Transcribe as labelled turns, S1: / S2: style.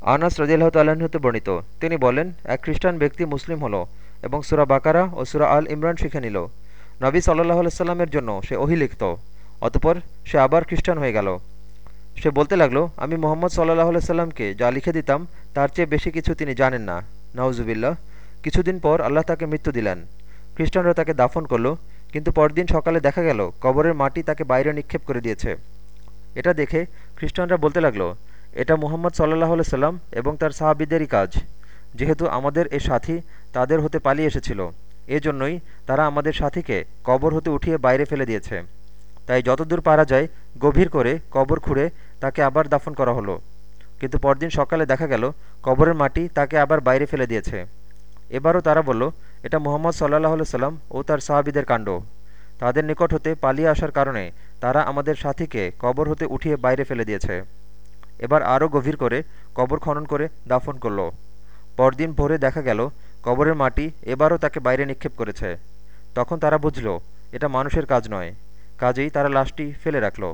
S1: আনাস রদিল্লাহ তাল্লাহতে বর্ণিত। তিনি বলেন, এক খ্রিস্টান ব্যক্তি মুসলিম হলো এবং সুরা বাকারা ও সুরা আল ইমরান শিখে নিল। নবী সাল্লাহ সাল্লামের জন্য সে ওহি লিখত, অতপর সে আবার খ্রিস্টান হয়ে গেল। সে বলতে লাগল, আমি মোহাম্মদ সাল্লাহ সাল্লামকে যা লিখে দিতাম, তার চেয়ে বেশি কিছু তিনি জানেন না। নওজুবিল্লাহ কিছুদিন পর আল্লাহ তাকে মৃত্যু দিলেন। খ্রিস্টানরা তাকে দাফন করল, কিন্তু পরদিন সকালে দেখা গেল, কবরের মাটি তাকে বাইরে নিক্ষেপ করে দিয়েছে। এটা দেখে খ্রিস্টানরা বলতে লাগল এটা মুহাম্মদ সাল্লাহ সাল্লাম এবং তার সাহাবিদেরই কাজ। যেহেতু আমাদের এ সাথী তাদের হতে পালিয়ে এসেছিল, এজন্যই তারা আমাদের সাথীকে কবর হতে উঠিয়ে বাইরে ফেলে দিয়েছে। তাই যতদূর পারা যায়, গভীর করে কবর খুঁড়ে তাকে আবার দাফন করা হলো। কিন্তু পরদিন সকালে দেখা গেল, কবরের মাটি তাকে আবার বাইরে ফেলে দিয়েছে। এবারও তারা বলল, এটা মোহাম্মদ সাল্লাহ সাল্লাম ও তার সাহাবিদের কাণ্ড। তাদের নিকট হতে পালিয়ে আসার কারণে তারা আমাদের সাথীকে কবর হতে উঠিয়ে বাইরে ফেলে দিয়েছে। এবার আরও গভীর করে কবর খনন করে দাফন করল। পরদিন ভোরে দেখা গেল, কবরের মাটি এবারও তাকে বাইরে নিক্ষেপ করেছে। তখন তারা বুঝল, এটা মানুষের কাজ নয়। কাজেই তারা লাশটি ফেলে রাখল।